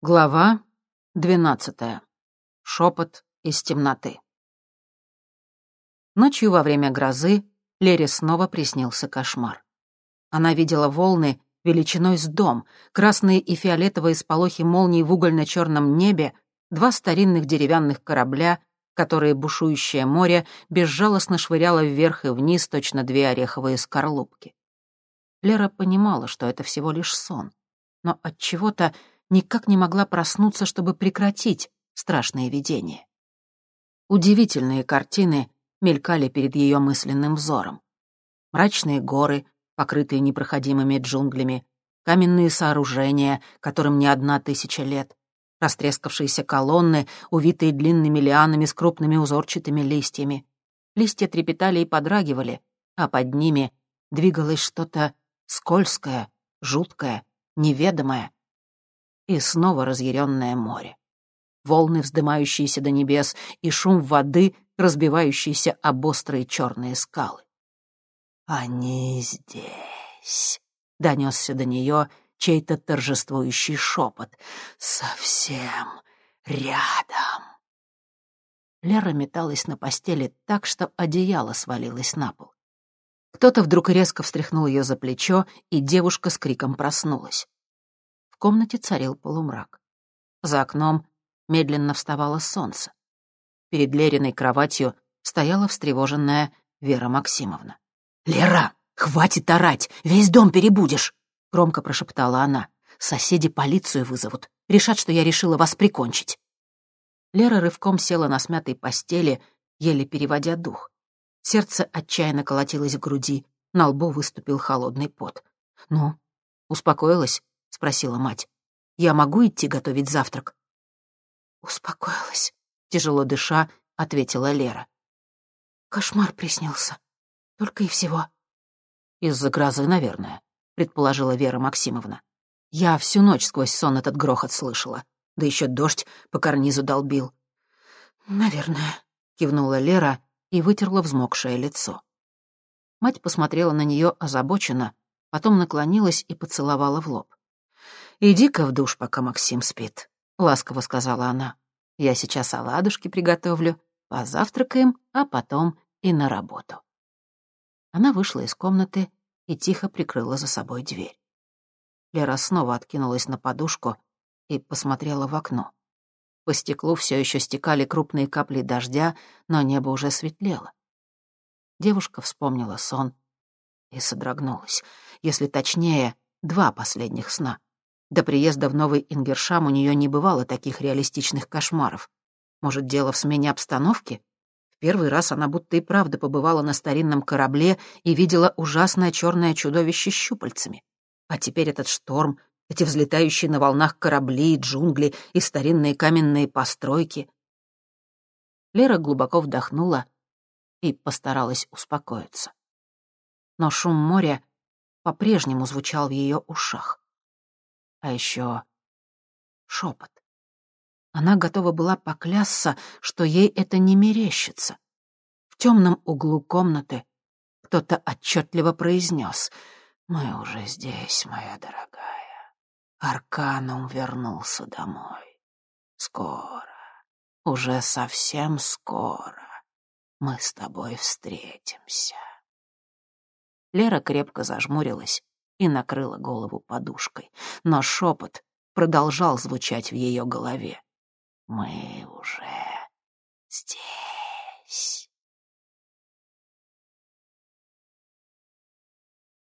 Глава двенадцатая. Шепот из темноты. Ночью во время грозы Лере снова приснился кошмар. Она видела волны величиной с дом, красные и фиолетовые сполохи молний в угольно-черном небе, два старинных деревянных корабля, которые бушующее море безжалостно швыряло вверх и вниз точно две ореховые скорлупки. Лера понимала, что это всего лишь сон, но от чего-то никак не могла проснуться, чтобы прекратить страшные видения. Удивительные картины мелькали перед ее мысленным взором. Мрачные горы, покрытые непроходимыми джунглями, каменные сооружения, которым не одна тысяча лет, растрескавшиеся колонны, увитые длинными лианами с крупными узорчатыми листьями. Листья трепетали и подрагивали, а под ними двигалось что-то скользкое, жуткое, неведомое, и снова разъяренное море. Волны, вздымающиеся до небес, и шум воды, разбивающийся об острые черные скалы. «Они здесь», — донесся до нее чей-то торжествующий шепот. «Совсем рядом». Лера металась на постели так, что одеяло свалилось на пол. Кто-то вдруг резко встряхнул ее за плечо, и девушка с криком проснулась. В комнате царил полумрак. За окном медленно вставало солнце. Перед Лериной кроватью стояла встревоженная Вера Максимовна. «Лера, хватит орать! Весь дом перебудешь!» — громко прошептала она. «Соседи полицию вызовут. Решат, что я решила вас прикончить». Лера рывком села на смятой постели, еле переводя дух. Сердце отчаянно колотилось в груди, на лбу выступил холодный пот. «Ну, успокоилась?» — спросила мать. «Я могу идти готовить завтрак?» «Успокоилась», — тяжело дыша, ответила Лера. «Кошмар приснился. Только и всего». «Из-за грозы, наверное», — предположила Вера Максимовна. «Я всю ночь сквозь сон этот грохот слышала. Да еще дождь по карнизу долбил». «Наверное», — кивнула Лера и вытерла взмокшее лицо. Мать посмотрела на нее озабоченно, потом наклонилась и поцеловала в лоб. «Иди-ка в душ, пока Максим спит», — ласково сказала она. «Я сейчас оладушки приготовлю, позавтракаем, а потом и на работу». Она вышла из комнаты и тихо прикрыла за собой дверь. Лера снова откинулась на подушку и посмотрела в окно. По стеклу все еще стекали крупные капли дождя, но небо уже светлело. Девушка вспомнила сон и содрогнулась. Если точнее, два последних сна. До приезда в Новый Ингершам у нее не бывало таких реалистичных кошмаров. Может, дело в смене обстановки? В первый раз она будто и правда побывала на старинном корабле и видела ужасное черное чудовище с щупальцами. А теперь этот шторм, эти взлетающие на волнах корабли, джунгли и старинные каменные постройки. Лера глубоко вдохнула и постаралась успокоиться. Но шум моря по-прежнему звучал в ее ушах. А еще шепот. Она готова была поклясться, что ей это не мерещится. В темном углу комнаты кто-то отчетливо произнес «Мы уже здесь, моя дорогая. Арканум вернулся домой. Скоро, уже совсем скоро мы с тобой встретимся». Лера крепко зажмурилась и накрыла голову подушкой. Но шепот продолжал звучать в ее голове. «Мы уже здесь».